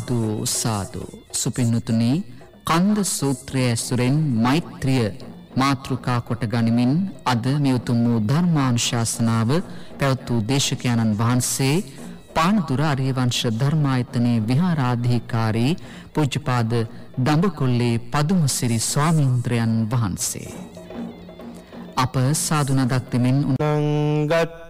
සාධූ සාධූ සුපින්නතුනී කන්ද සූත්‍රය ඇසුරෙන් මෛත්‍රිය මාතෘකා කොට ගනිමින් අද මෙවතුම් වූ ධර්මානුශාසනාව පැවත් වූ දේශකයණන් වහන්සේ පානදුර අරියවංශ ධර්මායතනයේ විහාරාධිකාරී පූජ්‍යපාද දඹකොල්ලේ පදුමසිරි ස්වාමීන්ද්‍රයන් වහන්සේ. අප සාදුනදක් දෙමින් උනංගත්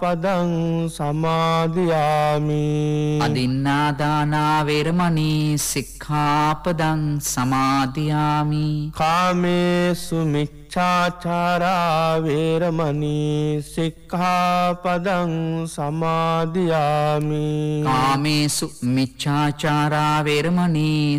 පදං සමාධයාමි අදින්නාදානා වේරමණී සික්ඛාපදං සමාධයාමි කාමේසු මිච්ඡාචාරා වේරමණී සික්ඛාපදං සමාධයාමි කාමේසු මිච්ඡාචාරා වේරමණී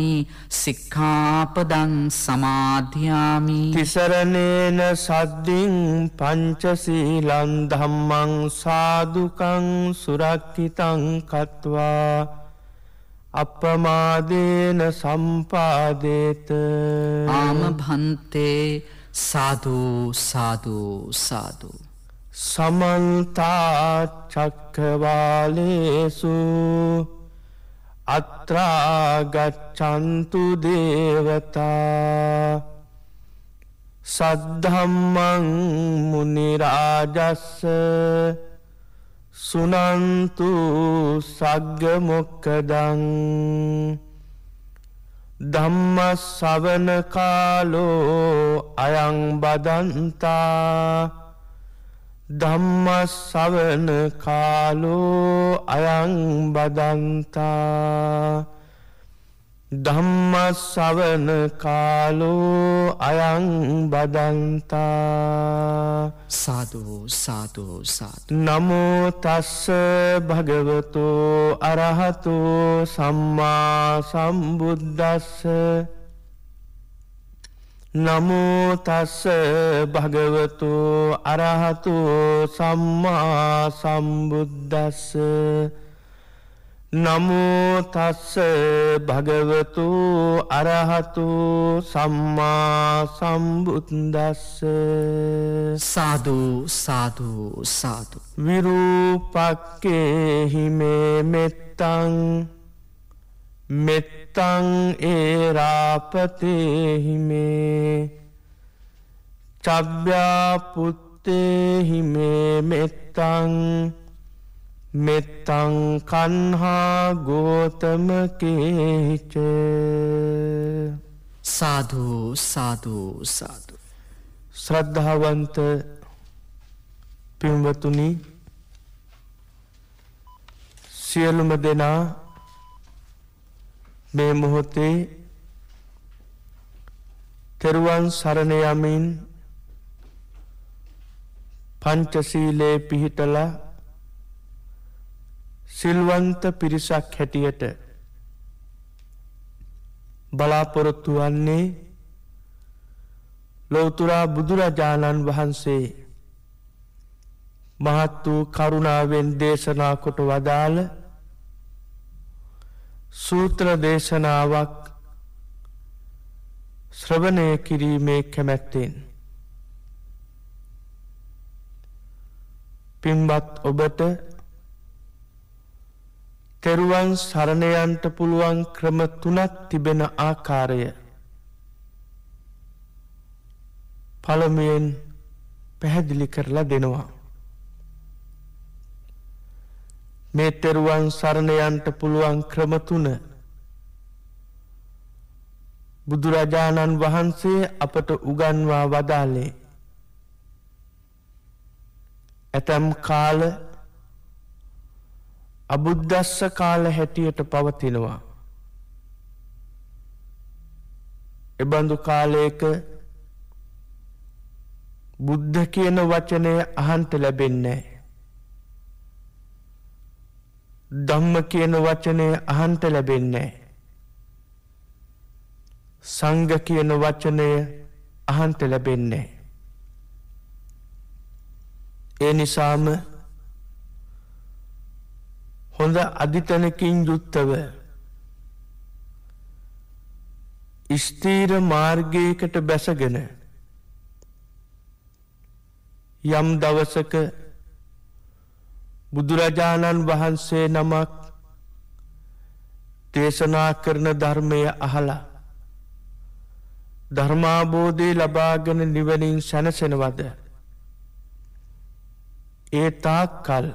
සික්ඛාපදං සමාධයාමි. තිසරණේන සද්දින් පංචසීලං ධම්ම සාදුකං සුරක්කිතං කତ୍වා. අපමාදේන සම්පාදේත. ආම භන්තේ සාධූ සාධූ සාධූ සමන්තා චක්කවාලේසු අත්‍රාගච්චන්තු දේවතා සද්ධම්මං මුනිරාජස්ස සුනන්තු සග්ගමොක්කදං ධම්මස්සවන කාලෝ අයං බදන්තා ධම්මස්සවන කාලෝ අයං බදන්තා. ධම්මස්සවන කාලෝ අයං බදන්තා. සාධූ සාධූ සාධ නමෝතස්ස භගවතු අරහතු සම්මා සම්බුද්ධස්ස නමෝතස්ස භගවතු අරහතු සම්මා සම්බුද්ධස්ස නමෝතස්ස භගවතු අරහතු සම්මා සම්බුද්දස්ස. සාධූ සාධූ සාධු විරූපක්කේහිමේ මෙත්තං මෙත්තං ඒරාපතේහිමේ චබ්‍යාපුත්තේහිමේ මෙත්තං මෙත්තං කන්හා ගෝතමකේච සාධූ සාධූ සාධු ශ්‍රද්ධාවන්ත පින්වතුනි සියලුම දෙනා මේ මොහොතේ තෙරුවන් සරණ යමින් පංචශීලයේ පිහිටලා සිල්වන්ත පිරිසක් හැටියට බලාපොරොත්තු වන්නේ ලොවතුරා බුදුරජාණන් වහන්සේ මහත් වූ කරුණාවෙන් දේශනා කොට වදාළ සූත්‍ර දේශනාවක් ශ්‍රවණය කිරීමේ කැමැත්තෙන් පින්බත් ඔබට තෙරුවන් සරණයන්ට පුළුවන් ක්‍රම තුනක් තිබෙන ආකාරය පළමුවෙන් පැහැදිලි කරලා දෙනවා. මේ තෙරුවන් සරණයන්ට පුළුවන් ක්‍රම තුන බුදුරජාණන් වහන්සේ අපට උගන්වා වදාලේ. ඇතැම් කාල අබුද්ධස්ස කාල හැටියට පවතිනවා. එබඳු කාලයක බුද්ධ කියන වචනය අහන්ට ලැබෙන්නේ. ධම්ම කියන වචනය අහන්ට ලැබෙන්නේ. සංඝ කියන වචනය අහන්ට ලැබෙන්නේ. ඒ නිසාම හොඳ අධිතනකින් යුත්තව ස්තීර මාර්ගයකට බැසගෙන යම් දවසක බුදුරජාණන් වහන්සේ නමක් දේශනා කරන ධර්මය අහලා ධර්මාබෝධය ලබාගෙන නිවනින් සැනසෙනවද? ඒ තාක් කල්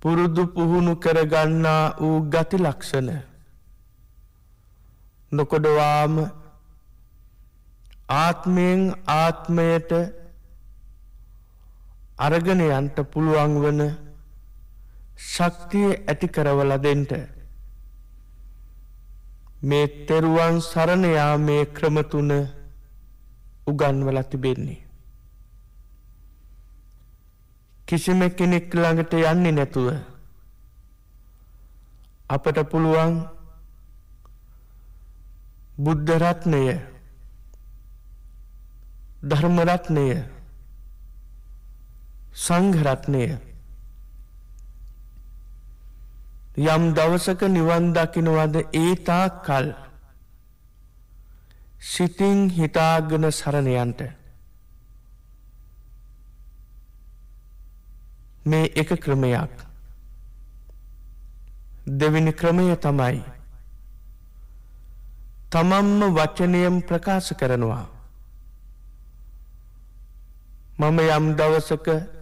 පුරුදු පුහුණු කරගන්නා වූ ගති ලක්ෂණ නොකොඩවාම ආත්මයෙන් ආත්මයට අරගෙන යන්ට පුළුවන් වන ශක්තිය ඇති කරවල දෙන්ට මේ තෙරුවන් සරණයා මේ ක්‍රමතුන උගන්වල තිබෙන්නේ. කිසිම කෙනෙක් ළඟට යන්නේ නැතුව අපට පුළුවන් බුද්ධරත්නය ධර්මරත්නය සංඝරත්නය. යම් දවසක නිවන් දකිනවද ඒ තාක් කල් සිතින් හිතාගෙන සරණයන්ට. මේ එක ක්‍රමයක්. දෙවිනි ක්‍රමය තමයි තමම්ම වචනයම් ප්‍රකාශ කරනවා. මම යම් දවසක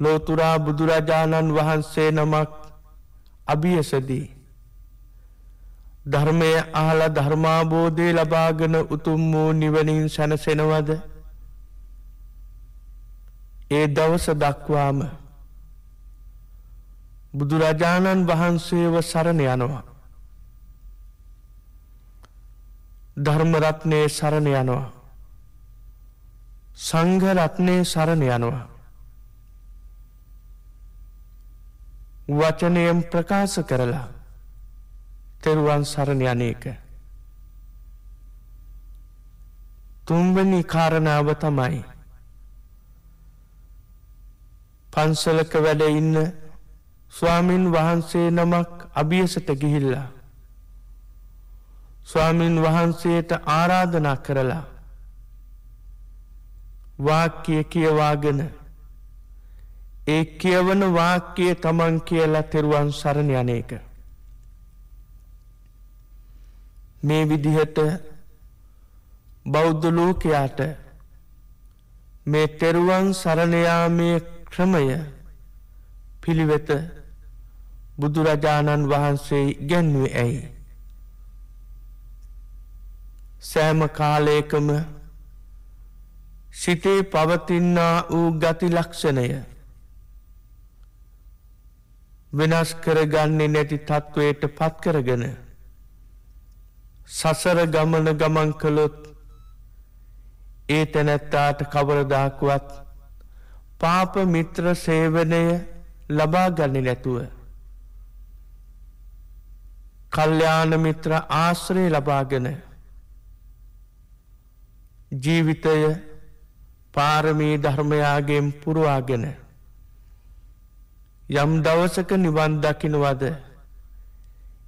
ලෝතුරා බුදුරජාණන් වහන්සේ නමක් අභියසදී. ධර්මය අහල ධර්මාබෝධය ලබාගෙන උතුම් වූ නිවනින් සැනසෙනවද ඒ දවස දක්වාම බුදුරජාණන් වහන්සේව සරණ යනවා. ධර්මරත්නය සරණ යනවා. සංඝරත්නය සරණ යනවා. වචනයෙන් ප්‍රකාශ කරලා තෙරුවන් සරණ යනේක. තුන්වැනි කාරණාව තමයි පන්සලක වැඩ ඉන්න ස්වාමින් වහන්සේ නමක් අභියසට ගිහිල්ලා ස්වාමින් වහන්සේට ආරාධනා කරලා වාක්‍ය කියවාගෙන ඒ කියවන වාක්‍යය තමන් කියලා තෙරුවන් සරණ යනක. මේ විදිහට බෞද්ධ ලෝකයාට මේ තෙරුවන් සරණයාමය ක්‍රමය පිළිවෙත බුදුරජාණන් වහන්සේ ගැන්වේ ඇයි. සෑම කාලයකම සිතේ පවතින්නා වූ ගති ලක්ෂණය වෙනස් කරගන්නේ නැති තත්ත්වයට පත් කරගෙන සසර ගමන ගමන් කළොත් ඒ තැනැත්තාට කවරදාකුවත් පාප මිත්‍ර සේවනය ලබා ගන්න නැතුව කල්්‍යාන මිත්‍ර ආශ්‍රය ලබාගෙන ජීවිතය පාරමී ධර්මයාගෙන් පුරවාගෙන යම් දවසක නිවන් දකිනවද?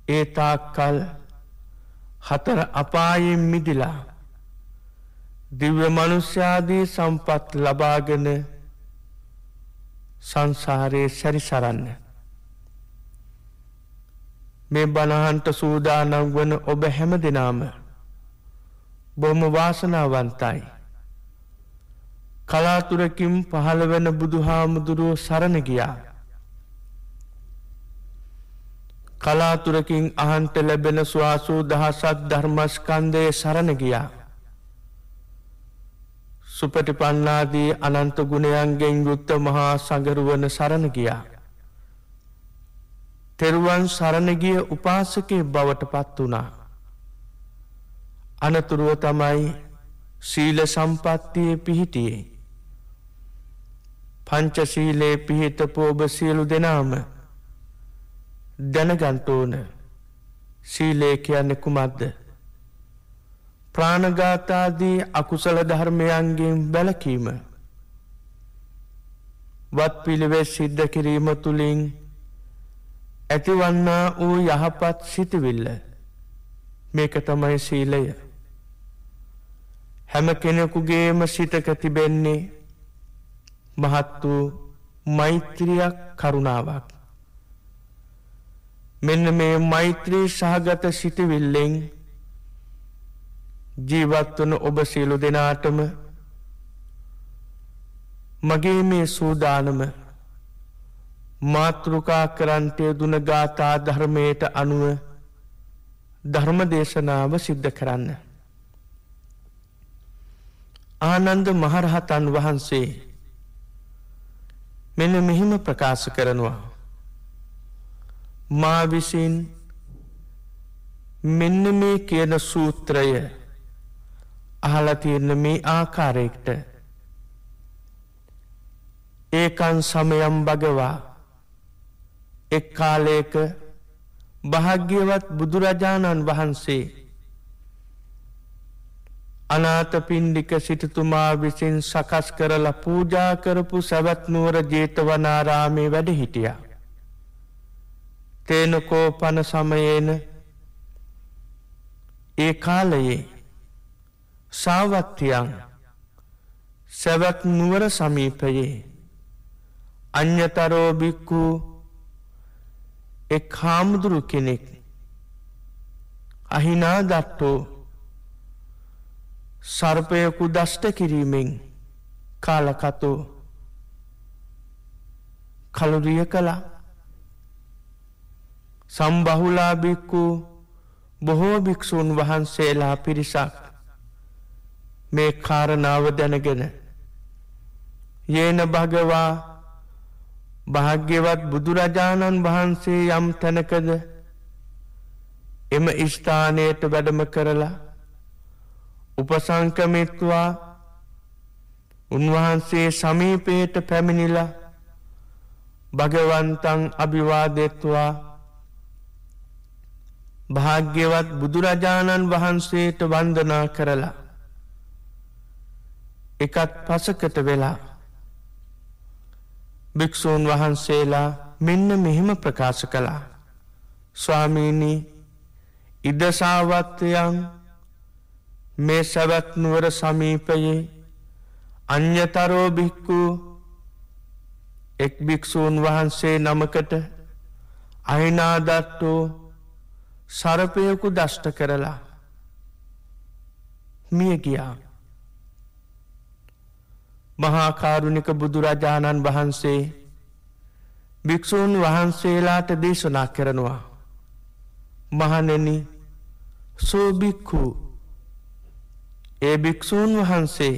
ඒ තාක්කල් හතර අපායෙන් මිදිලා දිව්‍ය මනුෂ්‍යාදී සම්පත් ලබාගෙන සංසාරයේ සැරිසරන්න. මේ බණහන්ට සූදානම් වන ඔබ හැම දෙනාම බොහොම වාසනාවන්තයි. කලාතුරකින් පහළ වෙන බුදුහාමුදුරුවෝ සරණ ගියා. කලාතුරකින් අහන්ට ලැබෙන ස්වාසූ දහසත් ධර්මස්කන්දය සරණ ගියා. සුපටිපන්නාදී අනන්ත ගුණයන්ගෙන් යුත්ත මහා සඟරුවන සරණ ගියා. තෙරුවන් සරණගිය උපාසකය බවට පත් වනා. අනතුරුව තමයි සීල සම්පත්තිය පිහිටියේ. පංචසීලේ පිහිට පෝබ සියලු දෙනාම දැනගන්ටෝන සීලේ කියන්නේ කුමක්ද. ප්‍රාණගාතාදී අකුසල ධර්මයන්ගෙන් බැලකීම. වත් පිළිවෙස් සිද්ධ කිරීම තුළින් ඇතිවන්නා වූ යහපත් සිටිවිල්ල මේක තමයි සීලය. හැම කෙනෙකුගේම සිතක තිබෙන්නේ මහත් වූ මෛත්‍රියක් කරුණාවක්. මෙන්න මේ මෛත්‍රී සහගත සිටිවිල්ලෙන් ජීවත්වන ඔබ සියලු දෙනාටම මගේ මේ සූදානම මාතෘකා කරන්ටය දුන ගාථා ධර්මයට අනුව ධර්ම දේශනාව සිද්ධ කරන්න. ආනන්ද මහරහතන් වහන්සේ මෙන මෙහිම ප්‍රකාශ කරනවා. මා විසින් මෙන්න මේ කියන සූත්‍රය අහලතියන්න මේ ආකාරයෙක්ට ඒකන් සමයම් භගවා එක් කාලයක භාග්‍යවත් බුදුරජාණන් වහන්සේ අනාත පින්ඩික සිටතුමා විසින් සකස් කරලා පූජා කරපු සැවත්නුවර ජේතවනාරාමේ වැඩ හිටිය. තේනකෝ පන සමයේන. ඒ කාලයේ සාවත්තියන් සැවැත් නුවර සමීපයේ අන්‍යතරෝභික්කු එක් හාමුදුරු කෙනෙක් අහිනා දට්ටෝ සර්පයකු දෂ්ට කිරීමෙන් කාලකතෝ කළුරිය කළා සම්බහුලාභික්කු බොහෝ භික්‍ෂූන් වහන්සේලා පිරිසක් මේ කාරණාව දැනගෙන යේන භගවා භාග්‍යවත් බුදුරජාණන් වහන්සේ යම් තැනකද එම ස්ථානයට වැඩම කරලා උපසංකමිත්වා උන්වහන්සේ සමීපයට පැමිණිලා භගවන්තන් අභිවාදෙත්වා භාග්‍යවත් බුදුරජාණන් වහන්සේට වන්දනා කරලා එකත් පසකට වෙලා භික්‍ෂූන් වහන්සේලා මෙන්න මෙහෙම ප්‍රකාශ කළා. ස්වාමීණී ඉදසාවත්වයන් මේ සැවැත්නුවර සමීපයේ අන්‍යතරෝ භික්කු එක් භික්‍ෂූන් වහන්සේ නමකට අහිනාදට්ටෝ සරපයකු දෂ්ට කරලා. මිය ගියා. මහාකාරුණික බුදුරජාණන් වහන්සේ භික්‍ෂූන් වහන්සේලාට දේශනා කරනවා. මහනෙන සෝභික්කු ඒ භික්‍ෂූන් වහන්සේ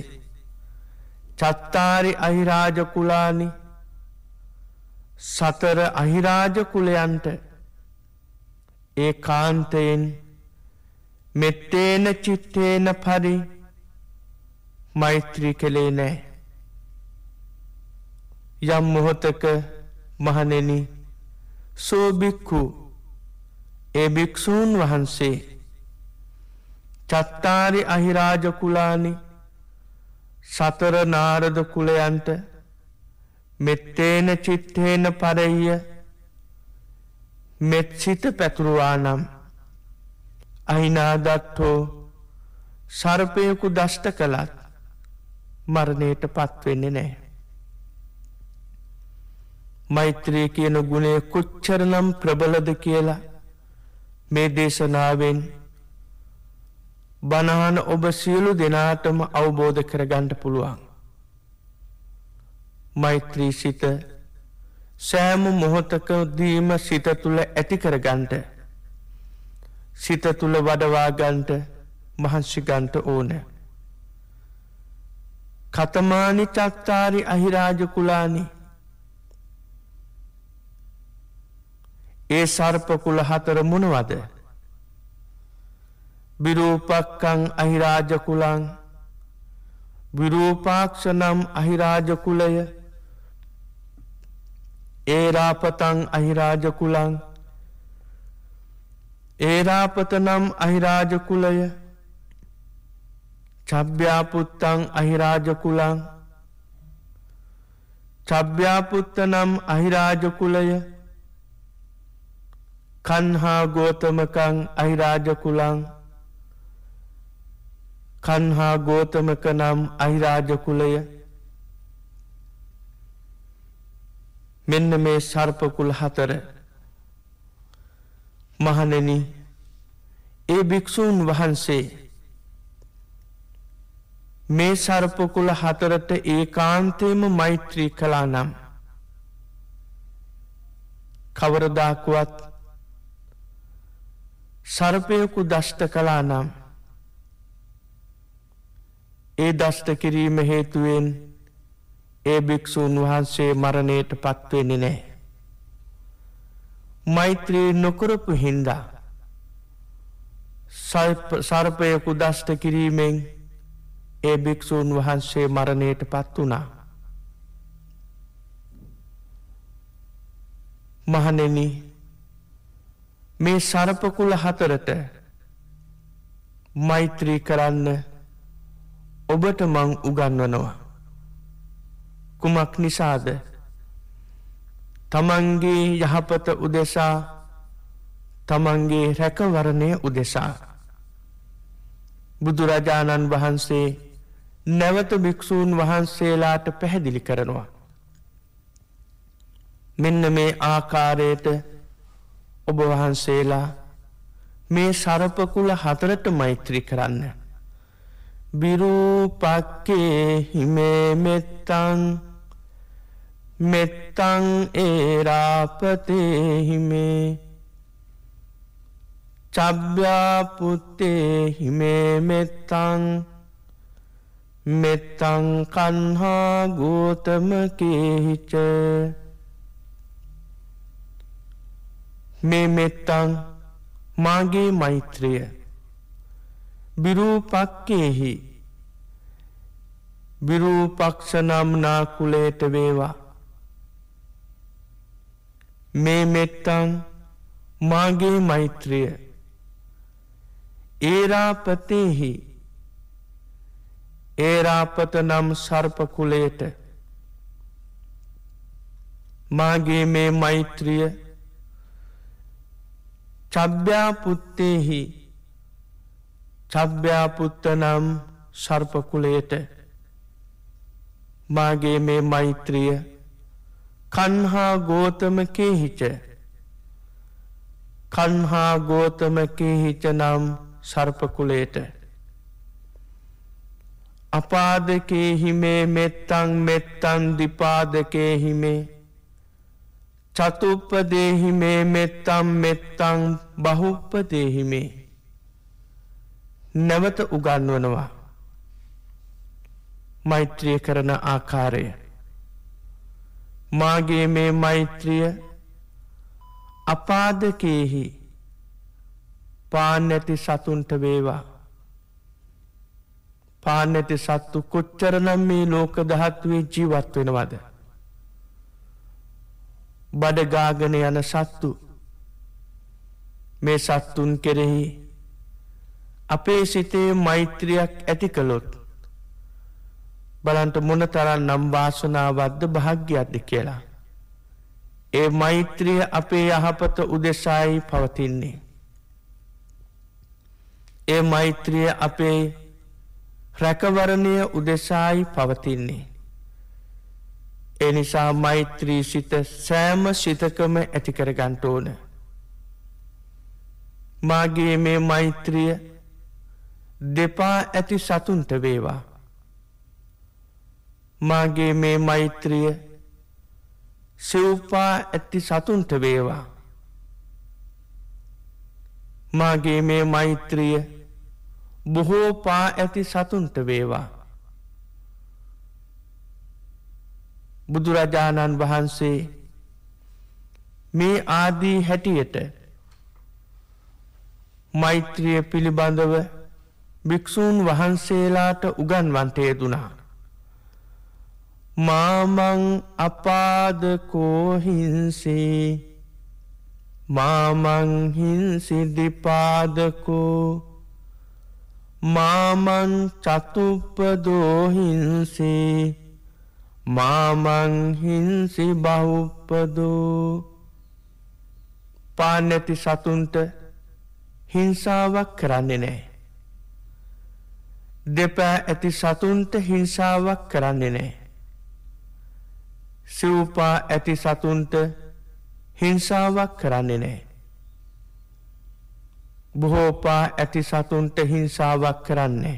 චත්තාරි අහිරාජකුලානි සතර අහිරාජකුලයන්ට ඒ කාන්තයෙන් මෙත්තේන චිත්තේන පරි මෛත්‍රී කළේ නෑ. යම් මොහොතක මහනෙන සෝභික්කු ඒ භික්‍ෂූන් වහන්සේ චත්තාරි අහිරාජකුලානි සතර නාරද කුලයන්ට මෙත්තේන චිත්තේන පරෙහිය මෙත්සිත පැතුරුවා නම් අහිනාදත්හෝ සර්පයකු දෂ්ට කළත් මරණයට පත්වෙන්නේ නෑ. මෛත්‍රී කියන ගුණය කොච්චරනම් ප්‍රබලද කියලා මේ දේශනාවෙන් බණහන ඔබ සියලු දෙනාටම අවබෝධ කරගණ්ඩ පුළුවන්. මෛත්‍රී සිත සෑම මොහොතකදීම සිත තුළ ඇතිකර ගන්ට සිත තුළ වඩවා ගන්ට මහන්සි ගන්ට ඕන. කතමානි චත්තාරි අහිරාජකුලානි. ඒ සර්පකුල හතර මොනවද? විරූපක්කං අහිරාජකුලං විරූපාක්ෂ නම් අහිරාජකුලය. ඒරාපතං අහිරාජකුලං. ඒරාපත නම් අහිරාජකුලය. චබ්‍යාපුත්තං අහිරාජකුලං. චබ්‍යාපුත්ත නම් අහිරාජකුලය. කන්හා ගෝතමකං අහිරාජකුලං. කන්හා ගෝතමක නම් අහිරාජකුලය. මෙන්න මේ සර්පකුල් හතර. මහනෙන ඒ භික්‍ෂූන් වහන්සේ මේ සර්පකුල හතරට ඒ කාන්තයම මෛත්‍රී කලා නම් කවරදාකුවත් සර්පයකු දෂ්ට කලා නම් ඒ දෂ්ට කිරීම හේතුවෙන් ඒ භික්‍ෂූන් වහන්සේ මරණයට පත්වෙන්නේ නෑ. මෛත්‍රී නොකරපු හින්දා සර්පයකු දෂ්ට කිරීමෙන් ඒ භික්‍ෂූන් වහන්සේ මරණයට පත් වනා. මහනෙන මේ සරපකුල හතරට මෛත්‍රී කරන්න ඔබට මං උගන්වනවා. කුමක් නිසාද තමන්ගේ යහපත උදෙසා තමන්ගේ රැකවරණය උදෙසා බුදුරජාණන් වහන්සේ නැවත භික්‍ෂූන් වහන්සේලාට පැහැදිලි කරනවා. මෙන්න මේ ආකාරයට ඔබ වහන්සේලා මේ සරපකුල හතරට මෛත්‍රී කරන්න. බිරූපක්කේ හිමේ මෙත්තං මෙත්තං ඒරාපතේ හිමේ චබ්‍යාපුත්තේ හිමේ මෙත්තං මෙත්තං කන්හා ගෝතමකේහිච මේ මෙත්තං මාගේ මෛත්‍රය බිරූපක්කේහි විරූපක්ෂනම් නාකුලේට වේවා මේ මෙත්තං මාගේ මෛත්‍රිය. ඒරාපතේහි. ඒරාපත නම් සර්පකුලයට මාගේ මේ මෛත්‍රිය. චබ්‍යාපුත්තේහි චබ්‍යාපුත්ත නම් සර්පකුලයට මාගේ මේ මෛත්‍රිය. කන්හා ගෝතමකේ හිච කන්හා ගෝතමකේ හිච නම් සර්පකුලේට අපාදකේ හිමේ මෙත්තං මෙත්තන් දිපාදකේ හිමේ. චතුප්පදේහිමේ මෙත්තම් මෙත්තං බහුප්පදේහිමේ නැවත උගන්වනවා. මෛත්‍රිය කරන ආකාරය. මාගේ මේ මෛත්‍රිය අපාදකයෙහි පාන් නැති සතුන්ට වේවා. පාන් නැති සත්තු කොච්චරනම් මේ ලෝක දහත්වේ ජීවත් වෙනවද? බඩගාගන යන සත්තු මේ සත්තුන් කෙරෙහි අපේ සිතේ මෛත්‍රියක් ඇති කළොත් බලන්ට මොන තරන් නම් වාසනාවද්ද භාග්‍යයක්ද කියලා. ඒ මෛත්‍රිය අපේ යහපත උදෙසායි පවතින්නේ. ඒ මෛත්‍රිය අපේ රැකවරණය උදෙසායි පවතින්නේ. එනිසා මෛත්‍රී සිත සෑම සිතකම ඇතිකර ගන්ටෝන. මාගේ මේ මෛත්‍රිය දෙපා ඇති සතුන්ට වේවා. මාගේ මේ මෛත්‍රිය සිව්පා ඇති සතුන්ට වේවා. මාගේ මේ මෛත්‍රිය බොහෝ පා ඇති සතුන්ට වේවා. බුදුරජාණන් වහන්සේ මේ ආදී හැටියට මෛත්‍රිය පිළිබඳව භික්‍ෂූන් වහන්සේලාට උගන්වන්ටය දුනා. මාමං අපාදකෝහින්සේ මාමංහින්සිදිපාදකෝ මාමන් චතුප්පදෝහින්සේ මාමංහින්සි බහුප්පදෝ පානැති සතුන්ට හිංසාවක් කරන්නේ නෑ. දෙපෑ ඇති සතුන්ට හිංසාවක් කරන්නේ නෑ. සිව්පා ඇති සතුන්ට හිංසාවක් කරන්නේ නෑ. බොහෝපා ඇති සතුන්ට හිංසාවක් කරන්නේ.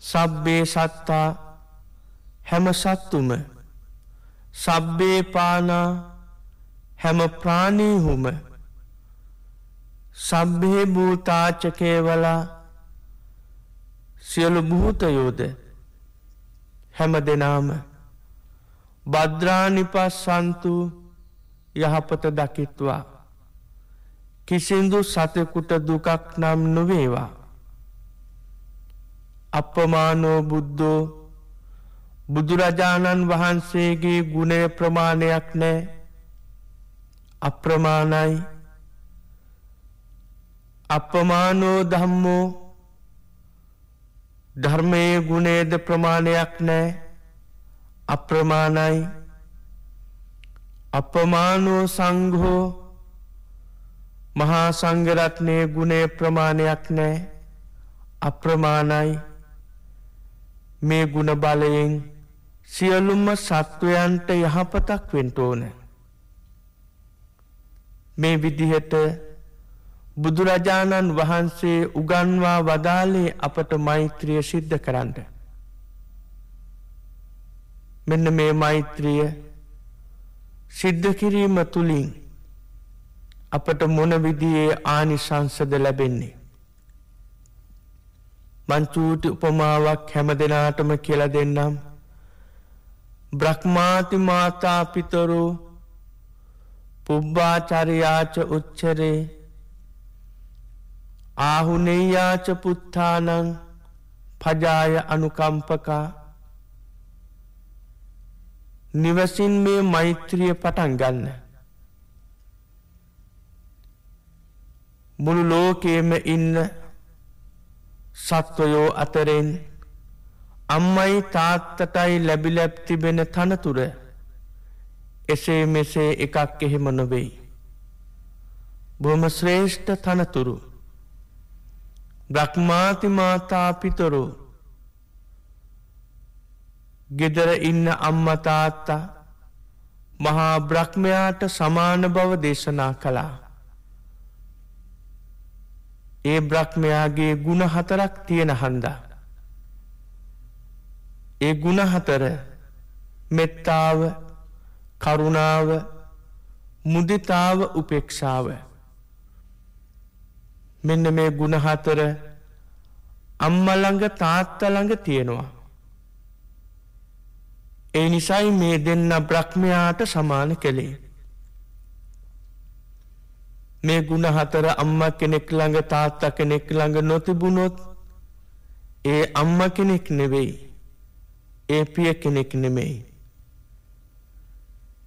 සබ්බේ සත්තා හැම සත්තුම සබ්බේ පානා හැම ප්‍රාණීහුම සබ්බේ භූතාචකේවලා සියලු භූතයෝද හැම දෙනාම භද්‍රානිපස්සන්තු යහපත දකිත්වා. කිසිදු සතකුට දුකක් නම් නොවේවා. අපමානෝ බුද්ධෝ බුදුරජාණන් වහන්සේගේ ගුණය ප්‍රමාණයක් නෑ. අප්‍රමාණයි. අපමානෝ ධම්මෝ ධර්මයේ ගුණේද ප්‍රමාණයක් නෑ අප්‍රමාණයි. අපමානෝ සංඝෝ. මහා සංගරත්නය ගුණේ ප්‍රමාණයක් නෑ අප්‍රමාණයි. මේ ගුණ බලයෙන් සියලුම්ම සත්වයන්ට යහපතක් වෙන්ටෝන මේ විදිහට බුදුරජාණන් වහන්සේ උගන්වා වදාලේ අපට මෛත්‍රිය සිද්ධ කරන්න. මෙන්න මේ මෛත්‍රිය සිද්ධ කිරීම තුළින් අපට මොන විදියේ ආනිශංසද ලැබෙන්නේ. මංචූටි උපමාවක් හැම දෙනාටම කියල දෙන්නම්. බ්‍රහ්මාති මාතාපිතරු පුබ්බාචරයාච උච්චරේ ආහුනෙයාච පුත්තානං පජාය අනුකම්පකා නිවසින් මේ මෛත්‍රිය පටන් ගන්න. මුළු ලෝකේම ඉන්න සත්වයෝ අතරෙන් අම්මයි තාත්තටයි ලැබිලැබ් තිබෙන තනතුර එසේ මෙසේ එකක් එහෙම නොවෙයි. බොහොම ශ්‍රේෂ්ඨ තනතුරු බ්‍රහ්මාති මාතා පිතොරෝ ගෙදර ඉන්න අම්මතාත්තා මහා බ්‍රහ්මයාට සමාන බව දේශනා කළා. ඒ බ්‍රහ්මයාගේ ගුණ හතරක් තියෙන හන්දා. ඒ ගුණ හතර මෙත්තාව කරුණාව මුදිතාව උපේක්ෂාව මෙන්න මේ ගුණහතර අම්මළඟ තාත්තළඟ තියෙනවා. ඒ නිසයි මේ දෙන්න බ්‍රහ්මයාට සමාන කෙළේ. මේ ගුණහතර අම්ම කෙනෙක් ළඟ තාත්ත කෙනෙක් ළඟ නොතිබුණොත් ඒ අම්ම කෙනෙක් නෙවෙයි. ඒ පිය කෙනෙක් නෙමෙයි.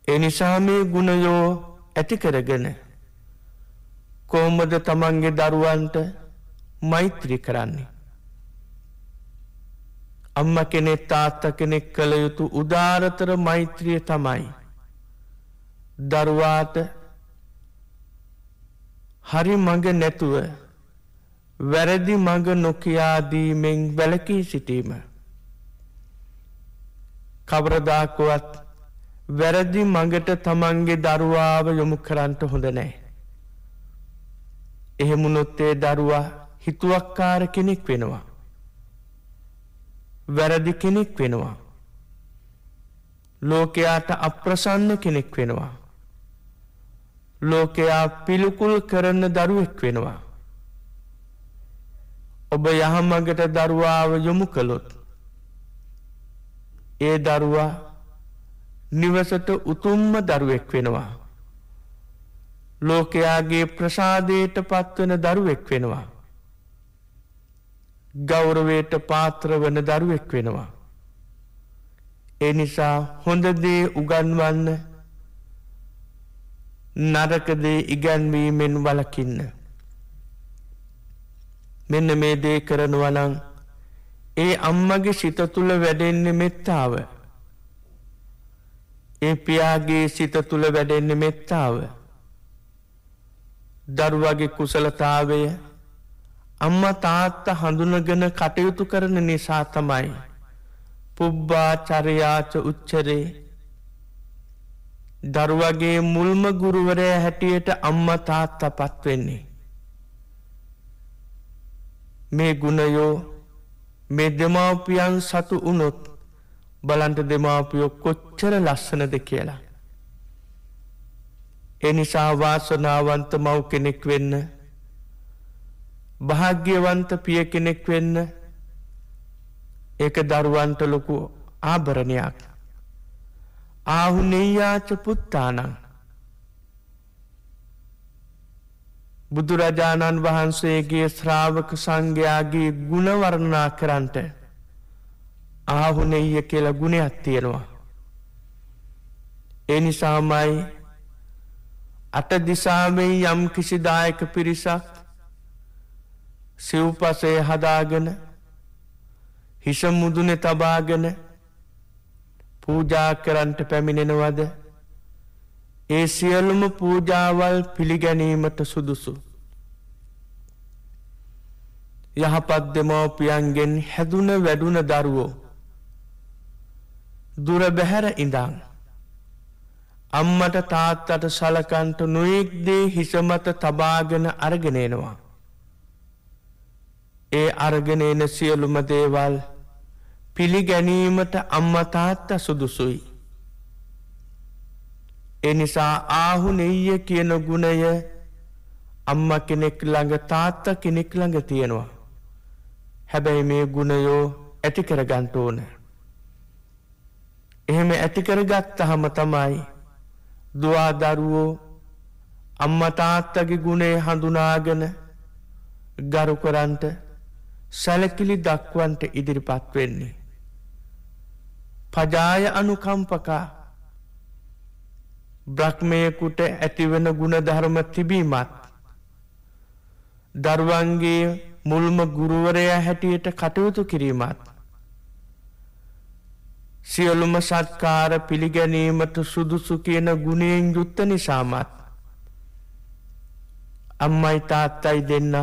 එනිසා මේ ගුණයෝ ඇති කරගෙන කෝමද තමන්ගේ දරුවන්ට මෛත්‍රී කරන්නේ. අම්ම කෙනෙක් තාත්ත කෙනෙක් කළ යුතු උදාරතර මෛත්‍රිය තමයි. දරුවාට හරි මඟ නැතුව වැරදි මඟ නොකයාදීමෙන් වැලකී සිටීම. කවරදාකුවත් වැරදි මඟට තමන්ගේ දරුවාව යොමු කරන්ට හොඳ නෑ. එහෙමුණොත්තේ දරුවා හිතුවක්කාර කෙනෙක් වෙනවා. වැරදි කෙනෙක් වෙනවා. ලෝකයාට අප්‍රසන්න කෙනෙක් වෙනවා. ලෝකයා පිළිකුල් කරන්න දරුවෙක් වෙනවා. ඔබ යහමගට දරුවාව යොමු කළොත්. ඒ දරුවා නිවසට උතුම්ම දරුවෙක් වෙනවා. ලෝකයාගේ ප්‍රසාදයට පත්වන දරුවෙක් වෙනවා. ගෞරවයට පාත්‍ර වන දරුවෙක් වෙනවා. ඒ නිසා හොඳදේ උගන්වන්න නරකදේ ඉගැන්වීමෙන් වලකින්න. මෙන්න මේ දේ කරනවනං ඒ අම්මගේ සිත තුළ වැඩෙන්නේ මෙත්තාව. ඒ පියාගේ සිත තුළ වැඩෙන්නේ මෙත්තාව. දරුවගේ කුසලතාවය අම්ම තාත්ත හඳුනගෙන කටයුතු කරන නිසා තමයි. පුබ්බා චරයාච උච්චරේ දරුවගේ මුල්ම ගුරුවරය හැටියට අම්ම තාත්ත පත්වෙන්නේ. මේ ගුණයෝ මේ දෙමාපියන් සතු උනොත් බලන්ට දෙමාපියෝ කොච්චර ලස්සනද කියලා. එනිසා වාසනාවන්ත මව් කෙනෙක් වෙන්න භාග්‍යවන්ත පිය කෙනෙක් වෙන්න ඒක දරුවන්ට ලොකු ආභරණයක් ආහුනෙයාච පුත්තානං බුදුරජාණන් වහන්සේගේ ශ්‍රාවක සංඝයාගේ ගුණවර්ණනා කරන්ට ආහුනෙය කියල ගුණයක් තියෙනවා. එනිසාමයි අට දිසාමෙන් යම් කිසිදායක පිරිසක් සිව්පසය හදාගෙන හිස මුදුනෙ තබාගෙන පූජා කරන්ට පැමිණෙනවද ඒ සියල්ලුම පූජාවල් පිළිගැනීමට සුදුසු. යහපත් දෙමෝපියන්ගෙන් හැදුන වැඩුන දරුවෝ. දුර බැහැර ඉඳං. අම්මට තාත්තට සලකන්ට නොයෙක්දේ හිසමත තබාගෙන අරගෙනේනවා. ඒ අර්ගෙනේන සියලුම දේවල් පිළිගැනීමට අම්මතාත්ත සුදුසුයි. එනිසා ආහු නෙయ్య කියන ගුණය අම්ම කෙනෙක් ළඟ තාත්ත කෙනෙක් ළඟ තියෙනවා. හැබැයි මේ ගුණයෝ ඇතිකර ගන්ට ඕන. එහෙම ඇතිකර ගත්තහම තමයි දුවාදරුවෝ අම්ම තාත්තගේ ගුණේ හඳුනාගෙන ගරු කරන්ට සැලකිලි දක්වන්ට ඉදිරිපත් වෙන්නේ. පජාය අනුකම්පකා බ්‍රහ්මයකුට ඇතිවන ගුණධර්ම තිබීමත් දරුවන්ගේ මුල්ම ගුරුවරය හැටියට කටයුතු කිරීමත් සියලුම සත්කාර පිළිගැනීමට සුදුසු කියන ගුණයෙන් යුත්ත නිසාමත් අම්මයි තාත්තයි දෙන්න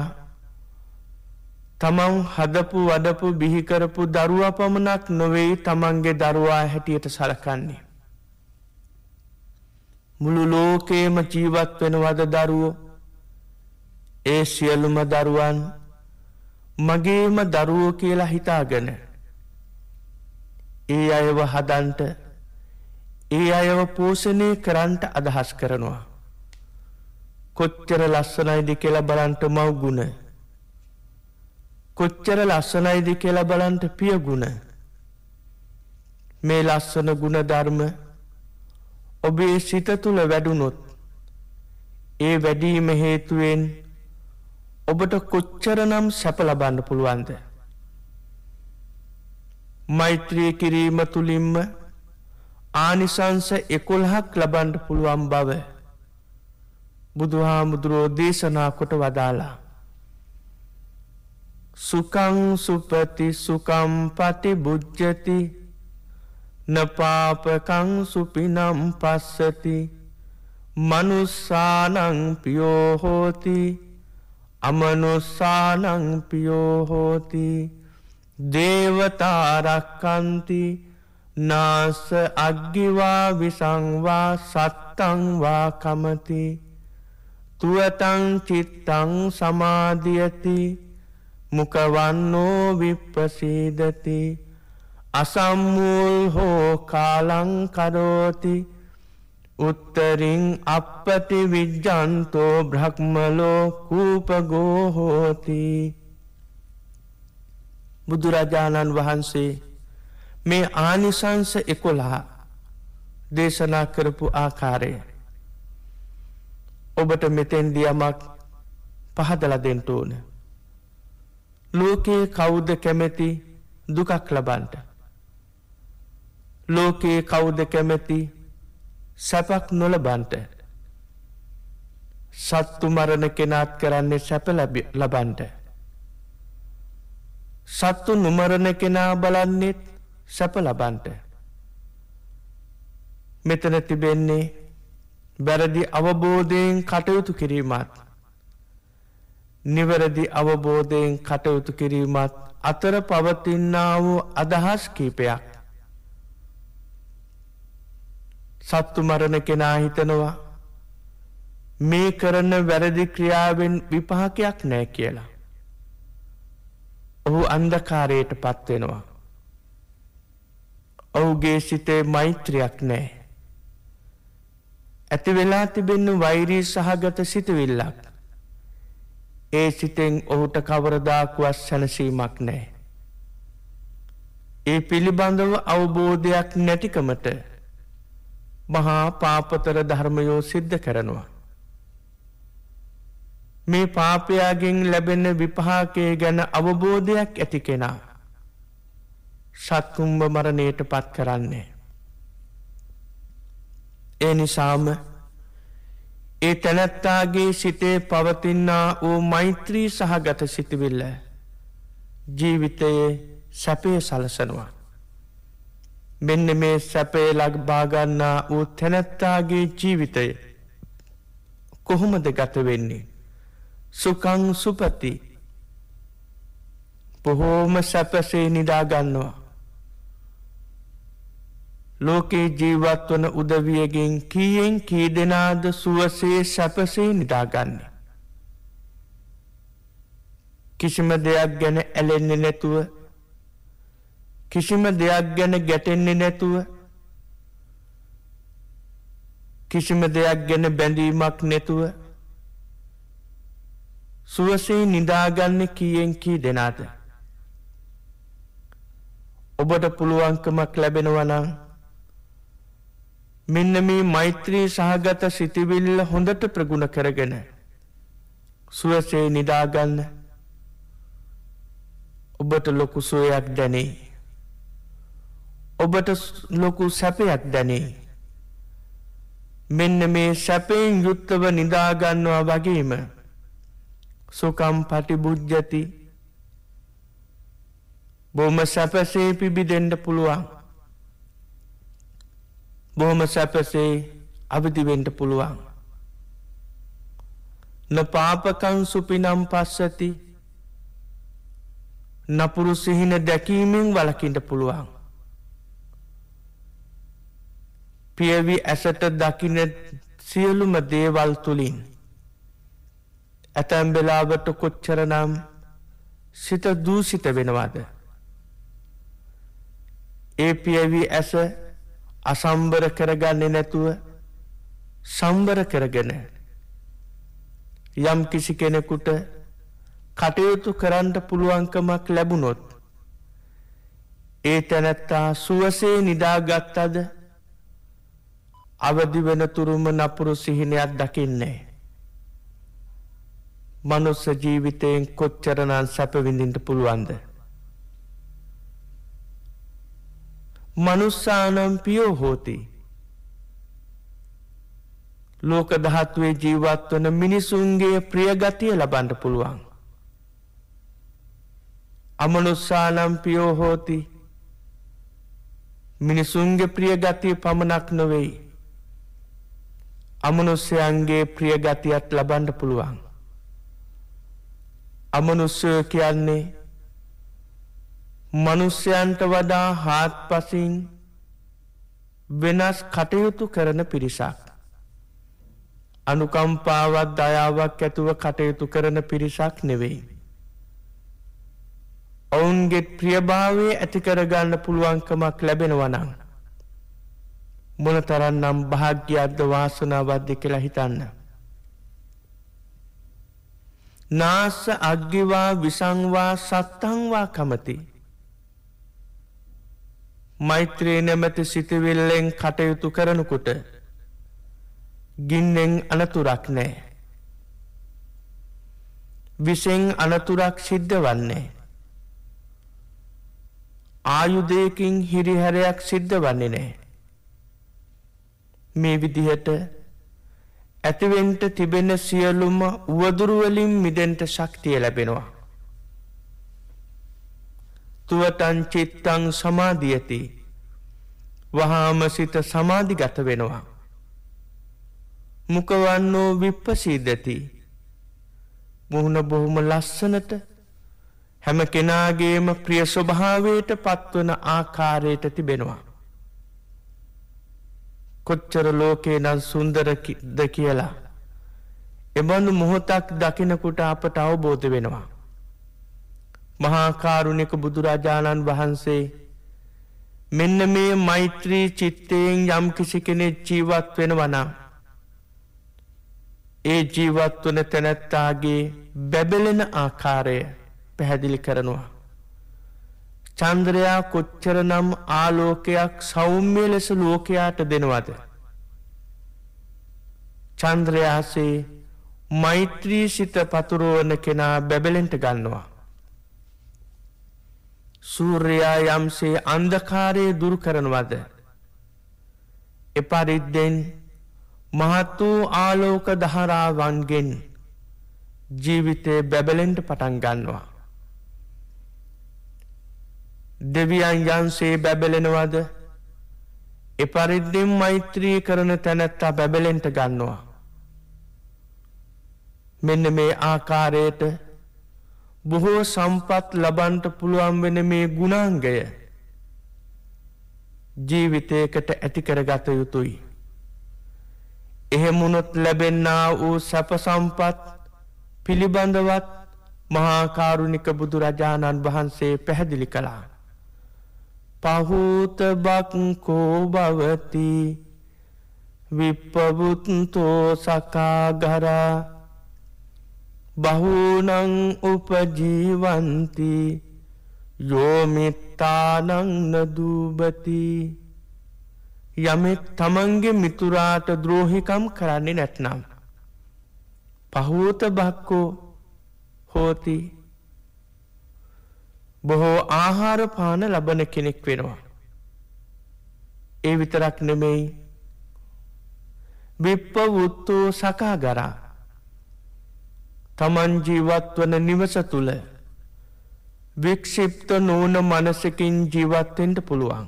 තමන් හදපු වඩපු බිහිකරපු දරුව පමණක් නොවෙයි තමන්ගේ දරුවා හැටියට සලකන්නේ. මුළු ලෝකේම ජීවත් වෙනවද දරුවෝ ඒ සියලුම දරුවන් මගේම දරුවෝ කියලා හිතාගෙන ඒ අයව හදන්ට ඒ අයව පෝෂණය කරන්ට අදහස් කරනවා. කොච්චර ලස්සනයිදි කියල බලන්ට මව්ගුණ කොච්චර ලස්සනයිදි කියල බලන්ට පියගුණ මේ ලස්සන ගුණ ධර්ම ඔබේ සිත තුළ වැඩුණොත් ඒ වැඩීම හේතුවෙන් ඔබට කොච්චර නම් සැප ලබන්න පුළුවන්ද. මෛත්‍රිය කිරීම තුළින්ම ආනිසංස එකොල්හක් ලබන්ඩ පුළුවන් බව බුදුහාමුදුරෝ දේශනා කොට වදාලා. සුකං සුපති සුකම් පති බුද්ධති නපාපකං සුපිනම් පස්සති මනුස්සානං පියෝහෝති අමනුස්සානං පියෝහෝති දේවතාරක්කන්ති නාස අග්ගිවා විසංවා සත්තංවා කමති. තුවතං චිත්තං සමාධියති මුකවන්නෝ විප්පසීදති. අසම්මූල් හෝ කාලංකරෝති උත්තරින් අපපති විජ්ජන්තෝ බ්‍රහ්මලෝ කූපගෝහෝති බුදුරජාණන් වහන්සේ මේ ආනිසංස එකොලා දේශනා කරපු ආකාරය. ඔබට මෙතෙන් දියමක් පහදල දෙන්ට ඕන. ලෝකයේ කෞුද කැමැති දුකක් ලබන්ට ලෝකයේ කෞුද කැමැති සැපක් නොලබන්ට සත්තු මරණ කෙනාත් කරන්නේ සැප ලබන්ට සත්තු නුමරණ කෙනා බලන්නෙත් සැප ලබන්ට මෙතන තිබෙන්නේ බැරදි අවබෝධයෙන් කටයුතු කිරීමත් නිවැරදි අවබෝධයෙන් කටයුතු කිරීමත් අතර පවතින්නා වූ අදහස් කීපයක් සත්තු මරණ කෙනා හිතනවා මේ කරන වැරදි ක්‍රියාවෙන් විපාකයක් නෑ කියලා. ඔහු අන්දකාරයට පත්වෙනවා. ඔහුගේ සිතේ මෛත්‍රයක් නෑ. ඇති වෙලා තිබෙන්න වෛරී සහගත සිතවිල්ලක්. ඒ සිතෙන් ඔහුට කවරදාකුවත් සැනසීමක් නෑ. ඒ පිළිබඳව අවබෝධයක් නැතිකමට මහා පාපතර ධර්මයෝ සිද්ධ කරනවා. මේ පාපයාගෙන් ලැබෙන විපහාකය ගැන අවබෝධයක් ඇති කෙනා සත්කුම්භ මරණයට පත් කරන්නේ. ඒ නිසාම ඒ තැනැත්තාගේ සිතේ පවතින්නා වූ මෛත්‍රී සහගත සිතිවිල්ල ජීවිතයේ සැපේ සලසනවා. මෙන්න මේ සැපේ ලක් බාගන්නා වූ තැනැත්තාගේ ජීවිතය කොහොමද ගත වෙන්නේ. සුකං සුපති බොහෝම සැපසේ නිදාගන්නවා. ලෝකේ ජීවත් වන උදවියගෙන් කීයෙන් කී දෙනාද සුවසේ සැපසේ නිදාගන්නේ. කිසිම දෙයක් ගැන ඇලෙන්නේ නැතුව කිසිම දෙයක් ගැන ගැටෙන්නේ නැතුව කිසිම දෙයක් ගැන බැඳීමක් නැතුව සුවසේ නිදාගන්න කීයෙන් කී දෙනාද. ඔබට පුළුවන්කමක් ලැබෙනවනං මෙන්න මේ මෛත්‍රී සහගත සිතිවිල්ල හොඳට ප්‍රගුණ කරගෙන සුවසේ නිදාගන්න ඔබට ලොකු සුවයක් දැනේ ඔබට ලොකු සැපයක් දැනේ මෙන්න මේ සැපයෙන් යුත්තව නිදාගන්නවා වගේම සුකම් පටිබුද්ධති. බොහොම සැපසේ පිබිදෙන්ට පුළුවන්. බොහොම සැපසේ අවදිවෙන්ට පුළුවන්. න පාපකං සුපිනම් පස්සති. නපුරු සිහින දැකීමෙන් වලකින්ට පුළුවන්. පියවි ඇසට දකින සියලුම දේවල් තුළින් ඇතැම් වෙලාවට කොච්චරනම් සිත දූසිත වෙනවාද. ඒ පියවි ඇස අසම්බර කරගන්නේ නැතුව සම්බර කරගෙන යම් කිසි කෙනෙකුට කටයුතු කරන්නට පුළුවන්කමක් ලැබුණොත් ඒ තැනැත්තා සුවසේ නිදාගත්තද අවදි වෙන තුරුම නපුරු සිහිනයක් දකින්නේ. මනුස්ස ජීවිතයෙන් කොච්චරනන් සැපවිඳින්ට පුළුවන්ද. මනුස්සානම් පියෝ හෝති. ලෝක දහත්වේ ජීවත් වන මිනිසුන්ගේ ප්‍රියගතිය ලබන්ඩ පුළුවන්. අමනුස්සානම් පියෝ හෝති මිනිසුන්ගේ ප්‍රියගතිය පමණක් නොවෙයි. අමනුස්්‍යයන්ගේ ප්‍රියගතියත් ලබන්ඩ පුළුවන්. අමනුස්්‍යය කියන්නේ මනුස්්‍යයන්ට වඩා හාත් පසින් වෙනස් කටයුතු කරන පිරිසක්. අනුකම්පාවත් දයාවක් ඇතුව කටයුතු කරන පිරිසක් නෙවෙයි. ඔවුන්ගෙත් ප්‍රියභාවේ ඇතිකරගන්න පුළුවන්කමක් ලැබෙනවනං. මොන තරන්නම් භාග්‍යයක්ද වාසනාවද්ද කියලා හිතන්න. නාස අග්ගිවා විසංවා සත්තංවා කමති. මෛත්‍රයේ නැමැති සිතවිල්ලෙන් කටයුතු කරනකුට ගින්නෙන් අනතුරක් නෑ. විසෙන් අනතුරක් සිද්ධ වන්නේ. ආයුදයකින් හිරිහැරයක් සිද්ධ වන්නේ නෑ. මේ විදිහට ඇතිවෙන්ට තිබෙන සියලුම උවදුරුවලින් මිදෙන්ට ශක්තිය ලැබෙනවා. තුවටන් චිත්තං සමාධියති වහාම සිත සමාධිගත වෙනවා. මුකවන්නෝ විප්පසීදති මුහුණ බොහොම ලස්සනට හැම කෙනාගේම ප්‍රිය ස්වභාවයට පත්වන ආකාරයට තිබෙනවා. කොච්චර ලෝකේ නම් සුන්දරද කියලා. එබඳු මොහොතක් දකිනකුට අපට අවබෝධ වෙනවා. මහාකාරුණික බුදුරජාණන් වහන්සේ මෙන්න මේ මෛත්‍රී චිත්තයෙන් යම් කිසි කෙනෙ ජීවත් වෙන වනම්. ඒ ජීවත් වන තැනැත්තාගේ බැබලෙන ආකාරය පැහැදිලි කරනවා. චන්ද්‍රයා කොච්චර නම් ආලෝකයක් සෞම්‍ය ලෙස ලෝකයාට දෙනවද. චන්ද්‍රයාසේ මෛත්‍රී සිත පතුරුවන කෙනා බැබලෙන්ට ගන්නවා. සූර්යා යම්සේ අන්දකාරය දුරු කරනවද. එපරිද්දෙන් මහත් වූ ආලෝක දහරාවන්ගෙන් ජීවිතය බැබලෙන්ට පටන් ගන්නවා. දෙවියන් යන්සේ බැබලෙනවද එපරිද්දෙන් මෛත්‍රී කරන තැනැත්තා බැබලෙන්ට ගන්නවා. මෙන්න මේ ආකාරයට බොහෝ සම්පත් ලබන්ට පුළුවන් වෙන මේ ගුණාංගය ජීවිතයකට ඇතිකර ගත යුතුයි. එහෙමුණොත් ලැබෙන්නා වූ සැප සම්පත් පිළිබඳවත් මහාකාරුණික බුදුරජාණන් වහන්සේ පැහැදිලි කළා. පහූත බක්කෝ භවති. විප්පබුත්තෝ සකාගරා. බහුනං උපජීවන්ති යෝමිත්තානං නදූබති. යමෙක් තමන්ගේ මිතුරාට ද්‍රෝහිකම් කරන්නේ නැත්නම්. පහූත බක්කෝ හෝති. බොහෝ ආහාර පාන ලබන කෙනෙක් වෙනවා. ඒ විතරක් නෙමෙයි. විප්ප වුත්තෝ සකාගරා තමන් ජීවත් වන නිවස තුළ වික්ෂිප්ත නෝන මනසකින් ජීවත්තෙන්ට පුළුවන්.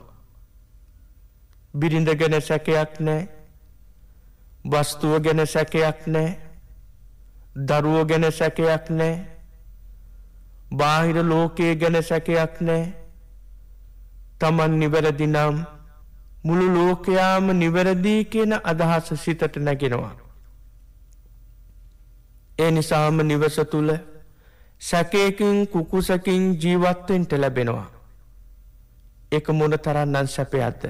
බිරිඳ ගැන සැකයක් නෑ. වස්තුව ගැන සැකයක් නෑ. දරුවෝ ගැන සැකයක් නෑ. බාහිර ලෝකයේ ගැන සැකයක් නෑ තමන් නිවැරදි නම් මුළු ලෝකයාම නිවැරදී කියන අදහස සිතට නැගෙනවා. ඒ නිසාම නිවස තුළ සැකයකින් කුකුසකින් ජීවත්වෙන්ට ලැබෙනවා. එක මොන තරන්නන් සැපයක්ද.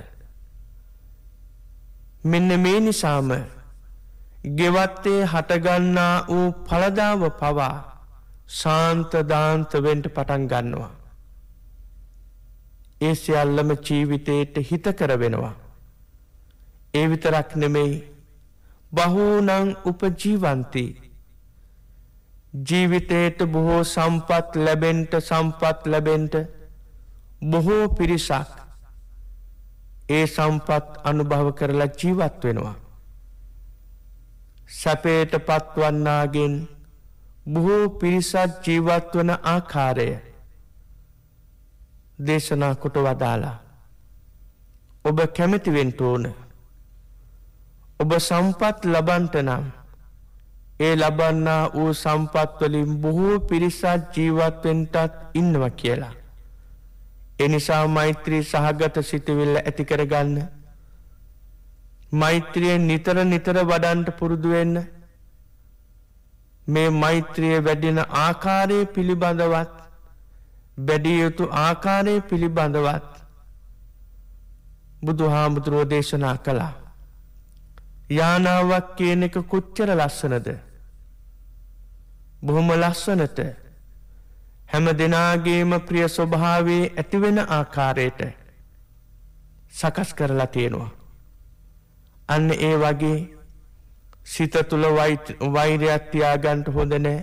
මෙන්න මේ නිසාම ගෙවත්තේ හටගන්නා වූ පලදාව පවා ශාන්තදාන්තවෙන්ට පටන් ගන්නවා. ඒ සියල්ලම ජීවිතයට හිත කරවෙනවා. ඒ විතරක් නෙමෙයි බහූනං උපජීවන්ති ජීවිතයට බොහෝ සම්පත් ලැබෙන්ට සම්පත් ලැබෙන්ට බොහෝ පිරිසක් ඒ සම්පත් අනුභව කරලා ජීවත් වෙනවා. සැපේට පත්වන්නාගෙන් බොහෝ පිරිසත් ජීවත් වන ආකාරය දේශනා කොට වදාලා. ඔබ කැමැතිවෙන්ට ඕන. ඔබ සම්පත් ලබන්ට නම් ඒ ලබන්නා වූ සම්පත්වලින් බොහෝ පිරිසත් ජීවත්වෙන්ටත් ඉන්නව කියලා. එනිසා මෛත්‍රී සහගත සිතවිල්ල ඇතිකරගන්න. මෛත්‍රියෙන් නිතර නිතර වඩන්ට පුරුදුවෙන්න මේ මෛත්‍රිය වැඩෙන ආකාරය පිළිබඳවත් බැඩියයුතු ආකාරය පිළිබඳවත් බුදු හාමුදුරුව දේශනා කළා. යානාවක් කියන එක කොච්චර ලස්සනද. බොහොම ලස්සනට හැම දෙනාගේම ප්‍රිය ස්වභාවේ ඇතිවෙන ආකාරයට සකස් කරලා තියෙනවා. අන්න ඒ වගේ සිත තුළ වෛරයක් තියාගන්ට හොඳ නෑ.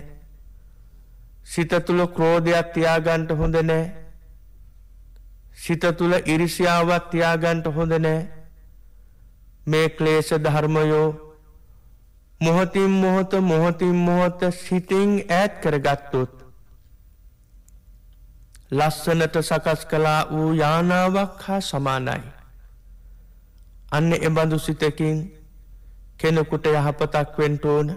සිත තුළ ක්‍රෝධයක් තියාගන්ට හොඳ නෑ. සිත තුළ ඉරිසියාවත් තියාගන්ට හොඳ නෑ. මේ ක්ලේෂ ධර්මයෝ මොහොතින් මොහොත මොහොතින් මොහොත සිතින් ඈත් කරගත්තුත්. ලස්සනට සකස් කලා වූ යානාවක් හා සමානයි. අන්න එබඳු සිතකින් කෙනෙකුට යහපතක් වෙන්ට ඕන.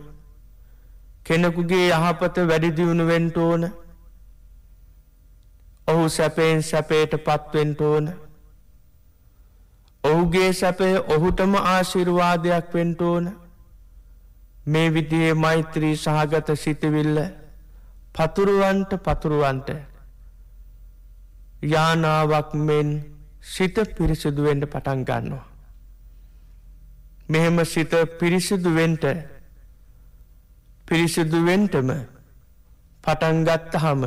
කෙනෙකුගේ යහපත වැඩිදියුණු වෙන්ට ඕන. ඔහු සැපයෙන් සැපේට පත්වෙන්ට ඕන. ඔහුගේ සැපය ඔහුටම ආශිර්වාදයක් වෙන්ට ඕන. මේ විදියේ මෛත්‍රී සහගත සිතවිල්ල පතුරුවන්ට පතුරුවන්ට යානාවක් මෙන් සිත පිරිසිදුවෙන්ට පටන් ගන්නවා. මෙහෙම සිත පිරිසිදුවෙන්ට පිරිසිදුවෙන්ටම පටන්ගත්තහම